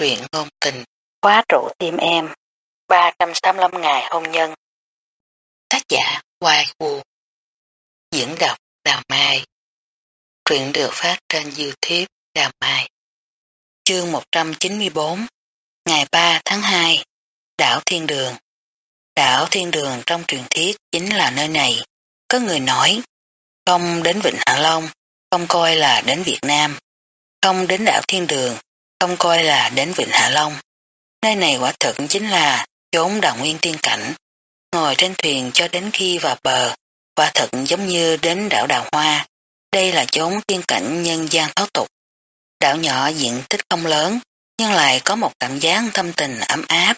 truyện ngôn tình, khóa trụ tim em, 385 ngày hôn nhân. Tác giả Hoài Vũ Diễn đọc Đào Mai Truyện được phát trên Youtube Đào Mai Chương 194 Ngày 3 tháng 2 Đảo Thiên Đường Đảo Thiên Đường trong truyền thuyết chính là nơi này. Có người nói không đến Vịnh Hạ Long, không coi là đến Việt Nam. Không đến đảo Thiên Đường, không coi là đến Vịnh Hạ Long. Nơi này quả thực chính là chốn đào nguyên tiên cảnh. Ngồi trên thuyền cho đến khi vào bờ, quả thực giống như đến đảo Đào Hoa. Đây là chốn tiên cảnh nhân gian tháo tục. Đảo nhỏ diện tích không lớn, nhưng lại có một cảm giác thâm tình ấm áp.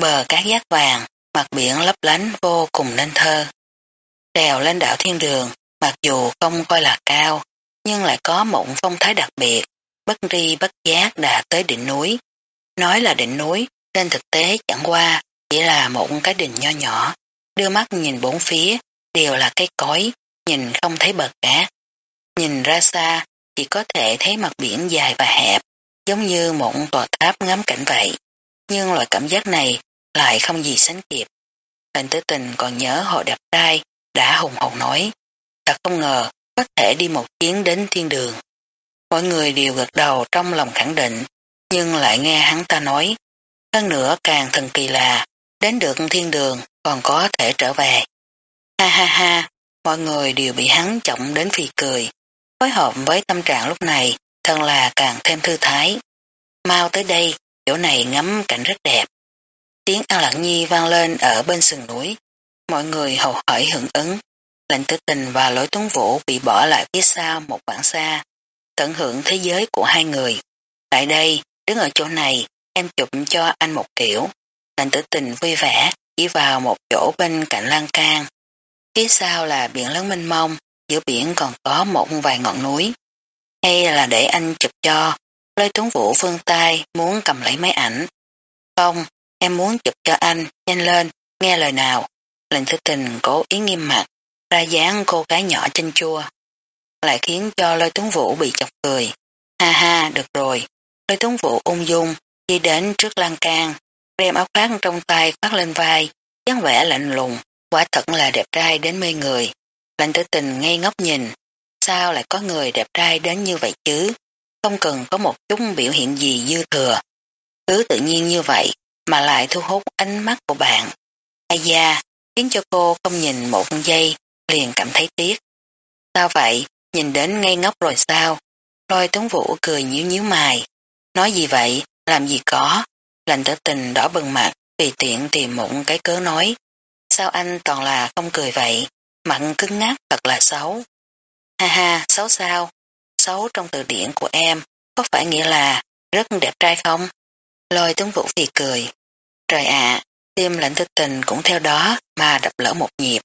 Bờ cát giác vàng, mặt biển lấp lánh vô cùng nên thơ. Đèo lên đảo Thiên Đường, mặc dù không coi là cao, nhưng lại có một phong thái đặc biệt, bất tri bất giác đã tới đỉnh núi. Nói là đỉnh núi, trên thực tế chẳng qua, chỉ là một cái đỉnh nho nhỏ, đưa mắt nhìn bốn phía, đều là cây cối, nhìn không thấy bờ cát. Nhìn ra xa, chỉ có thể thấy mặt biển dài và hẹp, giống như một tòa tháp ngắm cảnh vậy. Nhưng loại cảm giác này lại không gì sánh kịp. Hình tử tình còn nhớ hội đạp trai đã hùng hồn nói. Thật không ngờ có thể đi một chuyến đến thiên đường. Mọi người đều gật đầu trong lòng khẳng định, nhưng lại nghe hắn ta nói. Hơn nữa càng thần kỳ là, đến được thiên đường còn có thể trở về. Ha ha ha, mọi người đều bị hắn trọng đến phì cười. Phối hợp với tâm trạng lúc này, thân là càng thêm thư thái. Mau tới đây, chỗ này ngắm cảnh rất đẹp. Tiếng An Lạc Nhi vang lên ở bên sườn núi. Mọi người hầu hỏi hưởng ứng. Lệnh tử tình và lối tuấn vũ bị bỏ lại phía sau một khoảng xa, tận hưởng thế giới của hai người. Tại đây, đứng ở chỗ này, em chụp cho anh một kiểu. Lệnh tử tình vui vẻ, chỉ vào một chỗ bên cạnh lan can. Phía sau là biển lớn mênh mông, giữa biển còn có một vài ngọn núi. Hay là để anh chụp cho, lôi tuấn vũ phương tay muốn cầm lấy máy ảnh. Không, em muốn chụp cho anh, nhanh lên, nghe lời nào. Lệnh tử tình cố ý nghiêm mặt, ra dáng cô gái nhỏ chanh chua. Lại khiến cho lôi tuấn vũ bị chọc cười. Ha ha, được rồi. Lôi tuấn vũ ung dung, đi đến trước lan can, đem áo khoác trong tay khoác lên vai, dáng vẻ lạnh lùng, quả thật là đẹp trai đến mê người. Lạnh tử tình ngây ngốc nhìn, sao lại có người đẹp trai đến như vậy chứ? Không cần có một chút biểu hiện gì dư thừa. Cứ tự nhiên như vậy mà lại thu hút ánh mắt của bạn. Ai da, khiến cho cô không nhìn một giây liền cảm thấy tiếc. Sao vậy, nhìn đến ngây ngốc rồi sao? Lôi tuấn vũ cười nhíu nhíu mày. Nói gì vậy, làm gì có. Lành tử tình đỏ bừng mặt, tùy tiện tìm mụn cái cớ nói. Sao anh toàn là không cười vậy? Mặn cứng ngắc thật là xấu. Ha ha, xấu sao? Xấu trong từ điển của em, có phải nghĩa là rất đẹp trai không? Lôi tuấn vũ thì cười. Trời ạ, tim lạnh thức tình cũng theo đó mà đập lỡ một nhịp.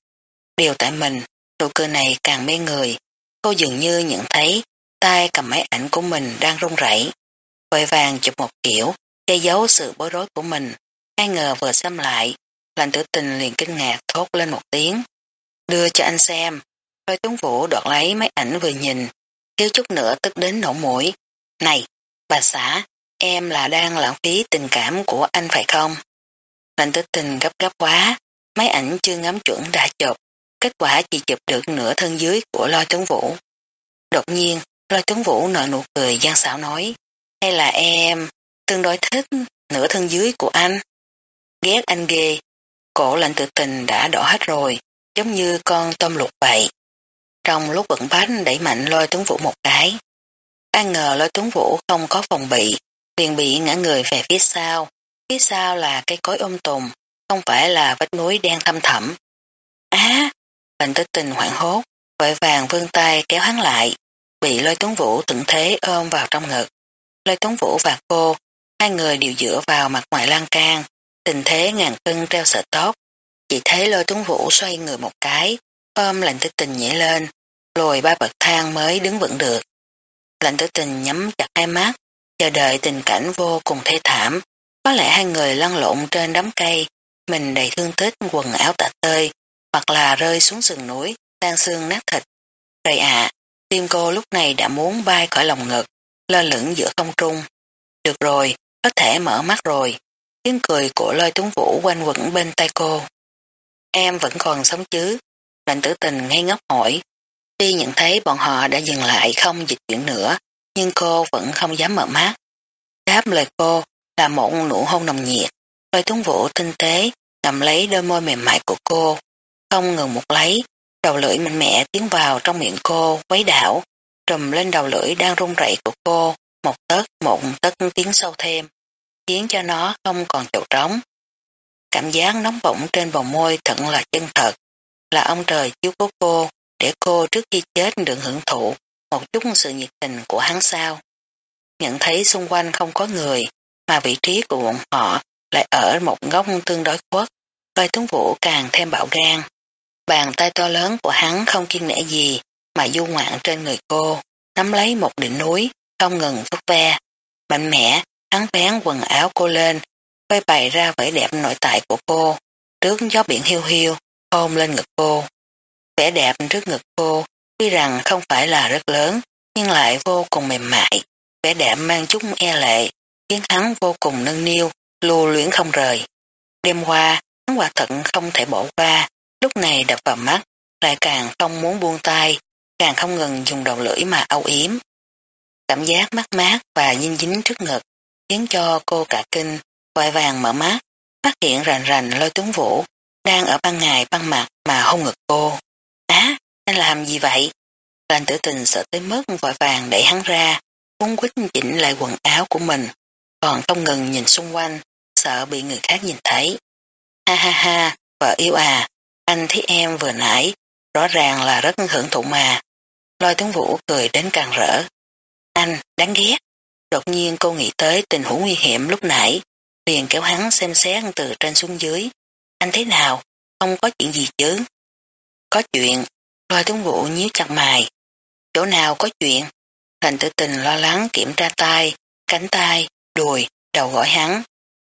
Điều tại mình, nụ cười này càng mê người. Cô dường như nhận thấy tay cầm máy ảnh của mình đang run rẩy, vội vàng chụp một kiểu, che giấu sự bối rối của mình. Ai ngờ vừa xem lại, lành tử tình liền kinh ngạc thốt lên một tiếng. Đưa cho anh xem. Thôi tuấn vũ đoạt lấy máy ảnh vừa nhìn, thiếu chút nữa tức đến nổ mũi. Này, bà xã, em là đang lãng phí tình cảm của anh phải không? Lành tử tình gấp gấp quá, máy ảnh chưa ngắm chuẩn đã chụp, kết quả chỉ chụp được nửa thân dưới của lôi tuấn vũ. Đột nhiên, lôi tuấn vũ nở nụ cười gian xảo nói, hay là em tương đối thích nửa thân dưới của anh? Ghét anh ghê, cổ lạnh tự tình đã đỏ hết rồi, giống như con tôm lục vậy. Trong lúc bận bánh đẩy mạnh lôi tuấn vũ một cái. Ai ngờ lôi tuấn vũ không có phòng bị, liền bị ngã người về phía sau. Phía sau là cây cối ôm tùng, không phải là vách núi đen thâm thẳm. Á, Lệnh tử tình hoảng hốt, vội vàng vươn tay kéo hắn lại, bị lôi tuấn vũ tận thế ôm vào trong ngực. Lôi tuấn vũ và cô, hai người đều dựa vào mặt ngoài lan can, tình thế ngàn cân treo sợi tóc. Chỉ thấy lôi tuấn vũ xoay người một cái, ôm lệnh tử tình nhảy lên, lùi ba bậc thang mới đứng vững được. Lệnh tử tình nhắm chặt hai mắt, chờ đợi tình cảnh vô cùng thê thảm. Có lẽ hai người lăn lộn trên đám cây, mình đầy thương tích quần áo tạ tơi, hoặc là rơi xuống sườn núi, tan xương nát thịt. Trời ạ, tim cô lúc này đã muốn bay khỏi lòng ngực, lơ lửng giữa không trung. Được rồi, có thể mở mắt rồi. Tiếng cười của lôi tuấn vũ quanh quẩn bên tay cô. Em vẫn còn sống chứ? Lệnh tử tình ngay ngốc hỏi. Tuy nhận thấy bọn họ đã dừng lại không dịch chuyển nữa, nhưng cô vẫn không dám mở mắt. Đáp lời cô là một nụ hôn nồng nhiệt. Lôi tuấn vũ tinh tế, cầm lấy đôi môi mềm mại của cô, không ngừng một lấy, đầu lưỡi mạnh mẽ tiến vào trong miệng cô, quấy đảo, trùm lên đầu lưỡi đang run rẩy của cô, một tấc một tấc tiến sâu thêm, khiến cho nó không còn chỗ trống. Cảm giác nóng bỏng trên bầu môi thật là chân thật, là ông trời chiếu cố cô, để cô trước khi chết được hưởng thụ một chút sự nhiệt tình của hắn sao. Nhận thấy xung quanh không có người, mà vị trí của bọn họ lại ở một góc tương đối khuất, coi tuấn vũ càng thêm bạo gan. Bàn tay to lớn của hắn không kiên nể gì mà du ngoạn trên người cô, nắm lấy một đỉnh núi, không ngừng vứt ve. Mạnh mẽ, hắn vén quần áo cô lên, quay bày ra vẻ đẹp nội tại của cô, trước gió biển hiu hiu, ôm lên ngực cô. Vẻ đẹp trước ngực cô, tuy rằng không phải là rất lớn, nhưng lại vô cùng mềm mại. Vẻ đẹp mang chút e lệ, khiến hắn vô cùng nâng niu, lưu luyến không rời. Đêm qua, hắn quả thận không thể bỏ qua, lúc này đập vào mắt, lại càng không muốn buông tay, càng không ngừng dùng đầu lưỡi mà âu yếm. Cảm giác mát mát và dinh dính trước ngực, khiến cho cô cả kinh, vội vàng mở mắt, phát hiện rành rành lôi tuấn vũ, đang ở ban ngày ban mặt mà hôn ngực cô. Á, anh làm gì vậy? Lành tử tình sợ tới mức vội vàng đẩy hắn ra, muốn quýt chỉnh lại quần áo của mình, còn không ngừng nhìn xung quanh, sợ bị người khác nhìn thấy. Ha ha ha, vợ yêu à, anh thấy em vừa nãy, rõ ràng là rất hưởng thụ mà. Lôi tướng vũ cười đến càng rỡ. Anh, đáng ghét. Đột nhiên cô nghĩ tới tình huống nguy hiểm lúc nãy, liền kéo hắn xem xét từ trên xuống dưới. Anh thế nào? Không có chuyện gì chứ? Có chuyện. Lôi tướng vũ nhíu chặt mày. Chỗ nào có chuyện? Thành tử tình lo lắng kiểm tra tay, cánh tay, đùi, đầu gõ hắn.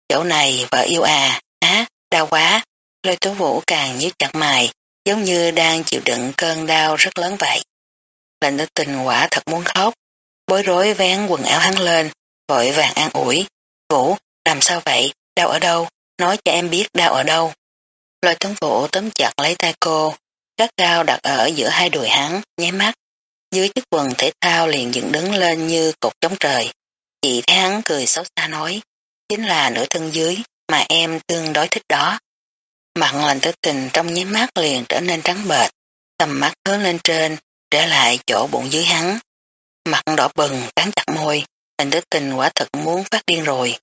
Chỗ này vợ yêu à, á, đau quá. Lôi tố vũ càng nhíu chặt mày, giống như đang chịu đựng cơn đau rất lớn vậy. Lệnh tử tình quả thật muốn khóc, bối rối vén quần áo hắn lên, vội vàng an ủi. Vũ, làm sao vậy, đau ở đâu, nói cho em biết đau ở đâu. Lôi tướng vũ tóm chặt lấy tay cô, gắt gao đặt ở giữa hai đùi hắn, nháy mắt. Dưới chiếc quần thể thao liền dựng đứng lên như cột chống trời. Chị thấy hắn cười xấu xa nói, chính là nửa thân dưới mà em tương đối thích đó. Mặt lành tử tình trong nháy mắt liền trở nên trắng bệch, tầm mắt hướng lên trên, trở lại chỗ bụng dưới hắn. Mặt đỏ bừng, cắn chặt môi, lành tử tình quả thật muốn phát điên rồi.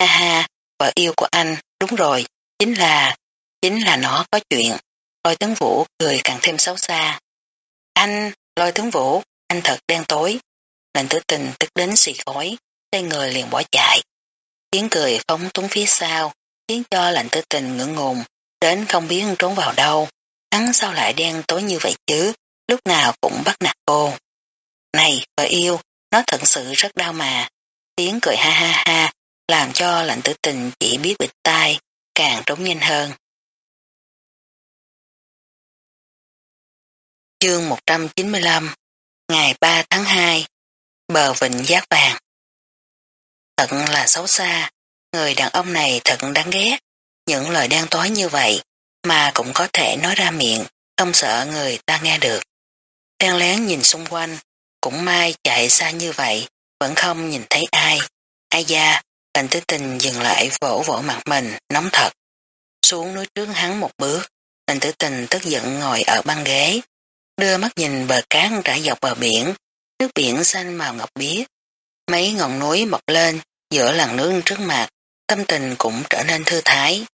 Ha ha, vợ yêu của anh, đúng rồi, chính là, chính là nó có chuyện. Lôi tướng vũ cười càng thêm xấu xa. Anh, lôi tướng vũ, anh thật đen tối. Lệnh tử tình tức đến xì khói, tay người liền bỏ chạy. Tiếng cười phóng túng phía sau, khiến cho lạnh tử tình ngưỡng ngùng, đến không biết trốn vào đâu. Hắn sao lại đen tối như vậy chứ, lúc nào cũng bắt nạt cô. Này, vợ yêu, nó thật sự rất đau mà. Tiếng cười ha ha ha, làm cho lạnh tử tình chỉ biết bịt tai, càng trốn nhanh hơn. Chương 195 Ngày 3 tháng 2 Bờ Vịnh Giác Vàng Thật là xấu xa, người đàn ông này thật đáng ghét. Những lời đen tối như vậy mà cũng có thể nói ra miệng, không sợ người ta nghe được. Đen lén nhìn xung quanh, cũng may chạy xa như vậy, vẫn không nhìn thấy ai. Ai da, lành tứ tình dừng lại vỗ vỗ mặt mình, nóng thật. Xuống núi trước hắn một bước, lành tử tình tức giận ngồi ở băng ghế, đưa mắt nhìn bờ cát trải dọc bờ biển, nước biển xanh màu ngọc biếc. Mấy ngọn núi mọc lên giữa làn nước trước mặt, tâm tình cũng trở nên thư thái.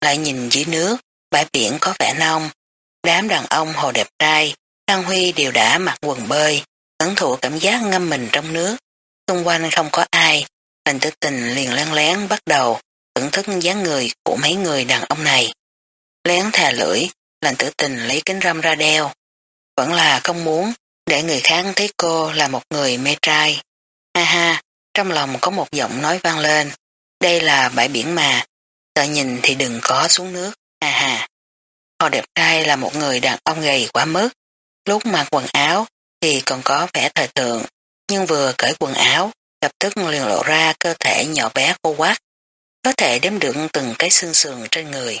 Lại nhìn dưới nước, bãi biển có vẻ nông, đám đàn ông hồ đẹp trai, Đăng Huy đều đã mặc quần bơi, ấn thụ cảm giác ngâm mình trong nước. Xung quanh không có ai, hình tử tình liền lén lén bắt đầu thưởng thức dáng người của mấy người đàn ông này. Lén thà lưỡi, lành tử tình lấy kính râm ra đeo. Vẫn là không muốn để người khác thấy cô là một người mê trai. Ha ha, trong lòng có một giọng nói vang lên. Đây là bãi biển mà, sợ nhìn thì đừng có xuống nước, ha ha. Họ đẹp trai là một người đàn ông gầy quá mức. Lúc mặc quần áo thì còn có vẻ thời thượng, nhưng vừa cởi quần áo lập tức liền lộ ra cơ thể nhỏ bé khô quát, có thể đếm được từng cái xương sườn trên người.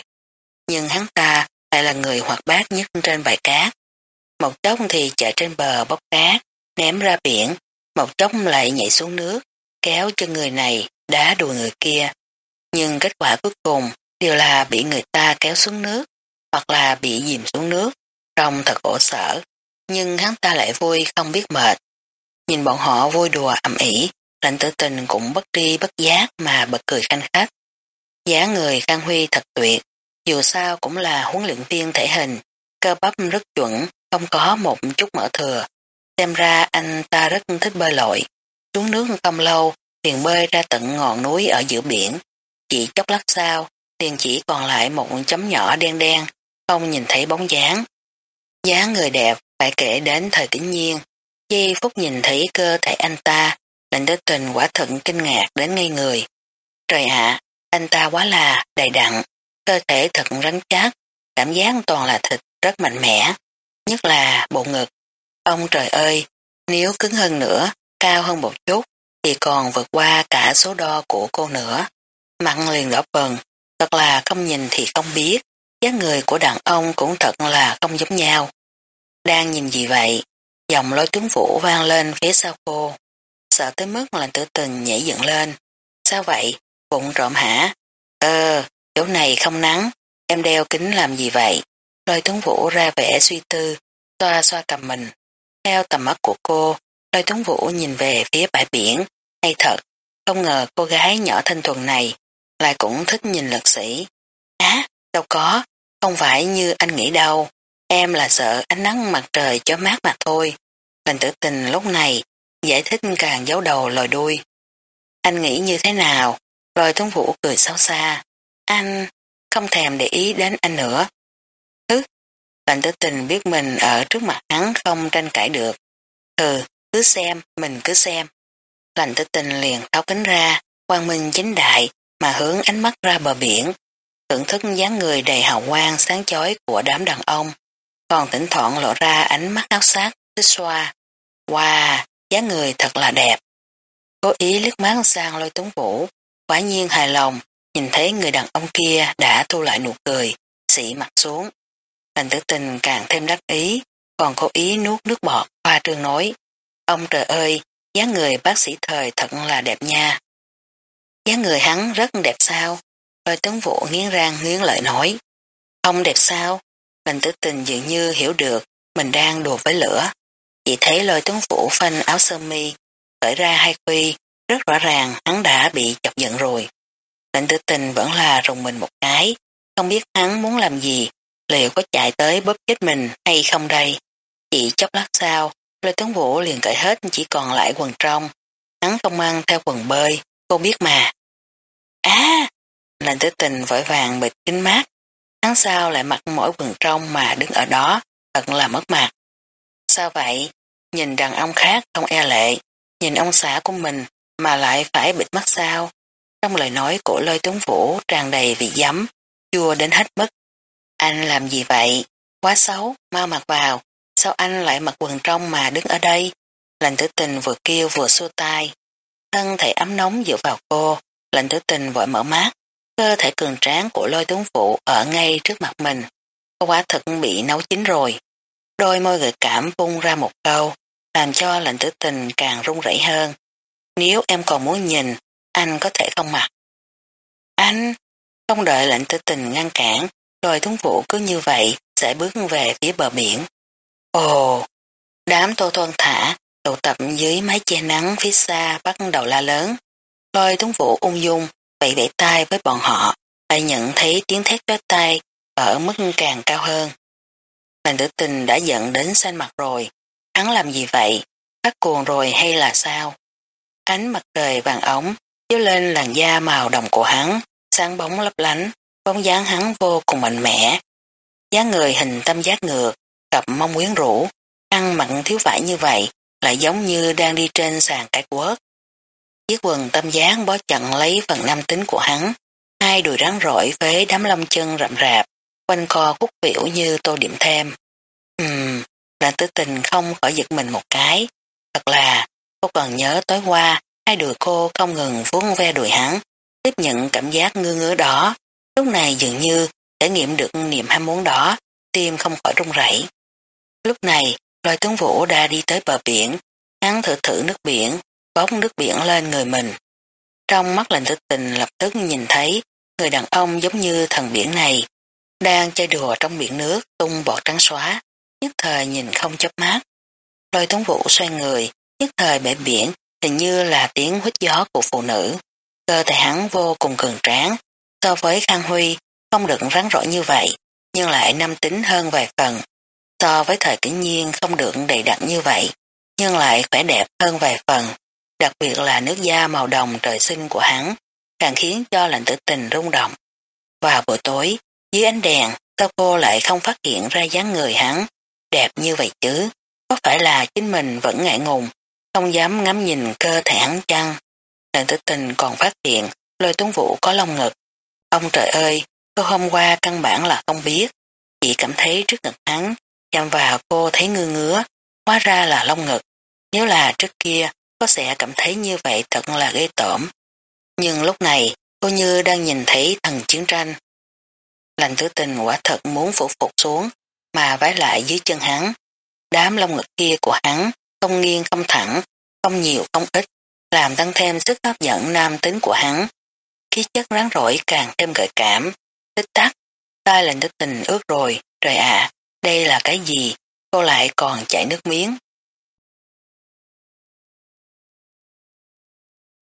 Nhưng hắn ta lại là người hoạt bát nhất trên bãi cát. Một chốc thì chạy trên bờ bốc cá ném ra biển, một chốc lại nhảy xuống nước, kéo cho người này, đá đùa người kia. Nhưng kết quả cuối cùng đều là bị người ta kéo xuống nước, hoặc là bị dìm xuống nước, trông thật khổ sở. Nhưng hắn ta lại vui không biết mệt. Nhìn bọn họ vui đùa ẩm ỉ, lạnh tử tình cũng bất tri bất giác mà bật cười khanh khách. Giá người Khang Huy thật tuyệt, dù sao cũng là huấn luyện viên thể hình, cơ bắp rất chuẩn, không có một chút mỡ thừa. Xem ra anh ta rất thích bơi lội. Xuống nước không lâu, liền bơi ra tận ngọn núi ở giữa biển. Chỉ chốc lát sau, liền chỉ còn lại một chấm nhỏ đen đen, không nhìn thấy bóng dáng. dáng người đẹp phải kể đến thời tĩnh nhiên. Di Phúc nhìn thấy cơ thể anh ta, lệnh đối tình quả thận kinh ngạc đến ngây người. Trời ạ, anh ta quá là đầy đặn, cơ thể thật rắn chắc, cảm giác toàn là thịt rất mạnh mẽ, nhất là bộ ngực. Ông trời ơi, nếu cứng hơn nữa, cao hơn một chút, thì còn vượt qua cả số đo của cô nữa. Mặn liền đỏ bừng, thật là không nhìn thì không biết, dáng người của đàn ông cũng thật là không giống nhau. Đang nhìn gì vậy? Dòng lối tướng vũ vang lên phía sau cô. Sợ tới mức là tử tình nhảy dựng lên. Sao vậy? Bụng trộm hả? Ờ, chỗ này không nắng, em đeo kính làm gì vậy? Lôi tướng vũ ra vẻ suy tư, xoa xoa cầm mình. Theo tầm mắt của cô, lôi tướng vũ nhìn về phía bãi biển. Hay thật, không ngờ cô gái nhỏ thanh thuần này lại cũng thích nhìn lật sĩ. Á, đâu có, không phải như anh nghĩ đâu. Em là sợ ánh nắng mặt trời cho mát mà thôi. Lành tử tình lúc này, giải thích càng giấu đầu lòi đuôi. Anh nghĩ như thế nào? Rồi Tuấn Vũ cười xấu xa. Anh không thèm để ý đến anh nữa. Hứ, lành tử tình biết mình ở trước mặt hắn không tranh cãi được. Ừ, cứ xem, mình cứ xem. Lành tử tình liền tháo kính ra, quang minh chính đại mà hướng ánh mắt ra bờ biển, thưởng thức dáng người đầy hào quang sáng chói của đám đàn ông, còn thỉnh thoảng lộ ra ánh mắt áo sát, thích xoa. Wow, dáng người thật là đẹp. Cố ý liếc mắt sang lôi tuấn vũ, quả nhiên hài lòng, nhìn thấy người đàn ông kia đã thu lại nụ cười, xỉ mặt xuống. Hành tử tình càng thêm đắc ý, còn cố ý nuốt nước bọt, hoa trương nói. Ông trời ơi, dáng người bác sĩ thời thật là đẹp nha dáng người hắn rất đẹp sao? Lôi tướng vụ nghiến răng nghiến lợi nói. Không đẹp sao? mình tử tình dường như hiểu được mình đang đùa với lửa. Chỉ thấy lôi tướng vũ phanh áo sơ mi, cởi ra hai quy, rất rõ ràng hắn đã bị chọc giận rồi. Lệnh tử tình vẫn là rùng mình một cái, không biết hắn muốn làm gì, liệu có chạy tới bóp chết mình hay không đây. Chỉ chốc lát sau, lôi tướng vũ liền cởi hết chỉ còn lại quần trong. Hắn không mang theo quần bơi, cô biết mà. À, Á! lệnh tử tình vội vàng bịt kính mát. Hắn sao lại mặc mỗi quần trong mà đứng ở đó, thật là mất mặt. Sao vậy? Nhìn đàn ông khác không e lệ, nhìn ông xã của mình mà lại phải bịt mắt sao? Trong lời nói của lôi tướng vũ tràn đầy vị giấm, chua đến hết mức. Anh làm gì vậy? Quá xấu, mau mặc vào. Sao anh lại mặc quần trong mà đứng ở đây? Lành tử tình vừa kêu vừa xua tay. Thân thể ấm nóng dựa vào cô, Lệnh tử tình vội mở mắt, cơ thể cường tráng của lôi tướng phụ ở ngay trước mặt mình. Cô quả thực bị nấu chín rồi. Đôi môi gợi cảm vung ra một câu, làm cho lệnh tử tình càng run rẩy hơn. Nếu em còn muốn nhìn, anh có thể không mặc. Anh, không đợi lệnh tử tình ngăn cản, lôi tướng phụ cứ như vậy sẽ bước về phía bờ biển. Ồ, đám tô thoan thả, tụ tập dưới mái che nắng phía xa bắt đầu la lớn. Lôi tuấn vũ ung dung, vẫy vẫy tay với bọn họ, lại nhận thấy tiếng thét chói tay ở mức càng cao hơn. Lành tử tình đã giận đến xanh mặt rồi, hắn làm gì vậy, phát cuồng rồi hay là sao? Ánh mặt trời vàng ống chiếu lên làn da màu đồng của hắn, sáng bóng lấp lánh, bóng dáng hắn vô cùng mạnh mẽ. dáng người hình tâm giác ngược, cặp mong quyến rũ, ăn mặn thiếu vải như vậy, lại giống như đang đi trên sàn cái quốc. Chiếc quần tâm giác bó chặn lấy phần nam tính của hắn, hai đùi rắn rỏi với đám lông chân rậm rạp, quanh co khúc biểu như tô điểm thêm. Ừm, là tử tình không khỏi giật mình một cái. Thật là, cô còn nhớ tối qua hai đùi cô không ngừng vuốt ve đùi hắn, tiếp nhận cảm giác ngư ngứa đó. Lúc này dường như trải nghiệm được niềm ham muốn đó, tim không khỏi run rẩy. Lúc này, loài tướng vũ đã đi tới bờ biển, hắn thử thử nước biển, bóng nước biển lên người mình. Trong mắt lệnh thức tình lập tức nhìn thấy người đàn ông giống như thần biển này, đang chơi đùa trong biển nước tung bọt trắng xóa, nhất thời nhìn không chớp mắt. Lôi tuấn vũ xoay người, nhất thời bể biển hình như là tiếng hít gió của phụ nữ. Cơ thể hắn vô cùng cường tráng, so với Khang Huy không được rắn rỏi như vậy, nhưng lại nam tính hơn vài phần. So với thời kỷ nhiên không được đầy đặn như vậy, nhưng lại khỏe đẹp hơn vài phần, đặc biệt là nước da màu đồng trời sinh của hắn, càng khiến cho lạnh tử tình rung động. Vào buổi tối, dưới ánh đèn, sao cô lại không phát hiện ra dáng người hắn, đẹp như vậy chứ, có phải là chính mình vẫn ngại ngùng, không dám ngắm nhìn cơ thể hắn chăng? Lạnh tử tình còn phát hiện lôi tuấn vũ có lông ngực. Ông trời ơi, cô hôm qua căn bản là không biết, chỉ cảm thấy trước ngực hắn, chạm vào cô thấy ngư ngứa, hóa ra là lông ngực. Nếu là trước kia, có sẽ cảm thấy như vậy thật là ghê tởm. Nhưng lúc này, cô như đang nhìn thấy thần chiến tranh. Lành tử tình quả thật muốn phủ phục xuống, mà vái lại dưới chân hắn. Đám lông ngực kia của hắn, không nghiêng không thẳng, không nhiều không ít, làm tăng thêm sức hấp dẫn nam tính của hắn. Khí chất rắn rỗi càng thêm gợi cảm, tích tắc, tai lành tử tình ướt rồi, trời ạ, đây là cái gì, cô lại còn chảy nước miếng.